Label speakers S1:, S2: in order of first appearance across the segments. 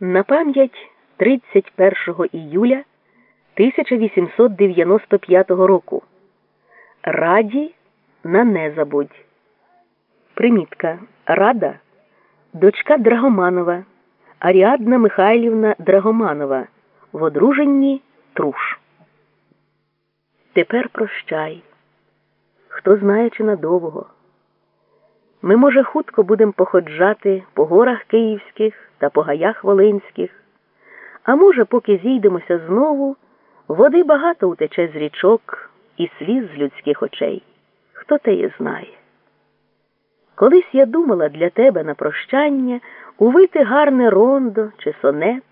S1: На пам'ять 31 іюля 1895 року. Раді на незабудь. Примітка. Рада дочка Драгоманова Аріадна Михайлівна Драгоманова. В одруженні Труш. Тепер прощай. Хто знає, чи надовго. Ми, може, хутко будемо походжати по горах київських та по гаях волинських, а може, поки зійдемося знову, води багато утече з річок і сліз з людських очей. Хто теє знає? Колись я думала для тебе на прощання увити гарне рондо чи сонет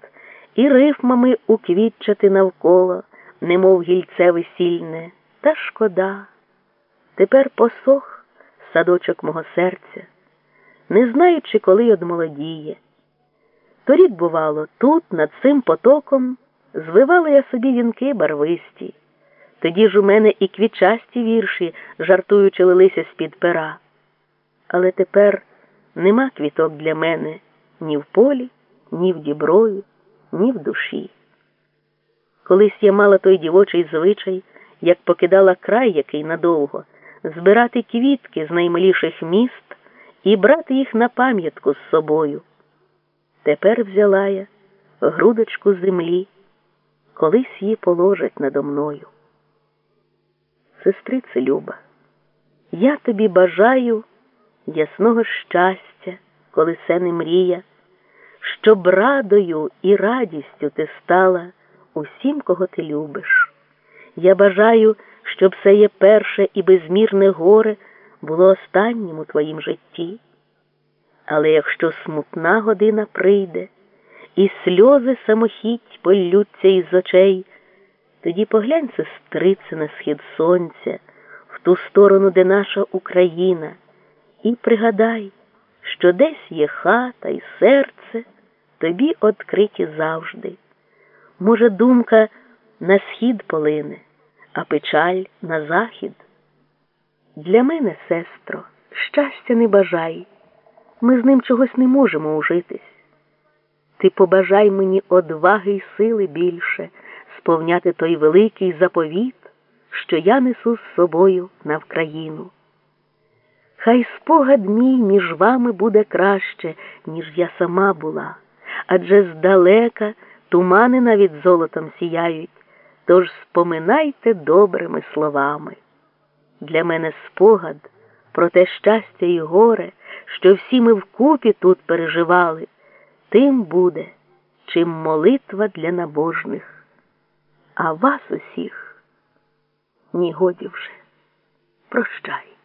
S1: і рифмами уквітчати навколо, немов гільце весільне, та шкода. Тепер посох садочок мого серця, не знаючи, коли одмолодіє. Торік, бувало, тут, над цим потоком, звивала я собі вінки барвисті. Тоді ж у мене і квітчасті вірші, жартуючи, лилися з-під пера. Але тепер нема квіток для мене ні в полі, ні в діброві, ні в душі. Колись я мала той дівочий звичай, як покидала край який надовго збирати квітки з наймиліших міст і брати їх на пам'ятку з собою. Тепер взяла я грудочку землі, колись її положать надо мною. Сестрице Люба, я тобі бажаю ясного щастя, коли се не мрія, щоб радою і радістю ти стала усім, кого ти любиш. Я бажаю щоб все є перше і безмірне горе було останнім у твоїм житті. Але якщо смутна година прийде, і сльози самохіть полються із очей, тоді поглянь, сестрице, на схід сонця, в ту сторону, де наша Україна, і пригадай, що десь є хата і серце, тобі відкриті завжди. Може, думка на схід полине а печаль на захід. Для мене, сестро, щастя не бажай, ми з ним чогось не можемо ужитись. Ти побажай мені одваги й сили більше сповняти той великий заповіт, що я несу з собою на Вкраїну. Хай спогад мій між вами буде краще, ніж я сама була, адже здалека тумани навіть золотом сіяють. Тож споминайте добрими словами. Для мене спогад про те щастя і горе, що всі ми вкупі тут переживали, тим буде, чим молитва для набожних. А вас усіх ні годі вже. Прощай.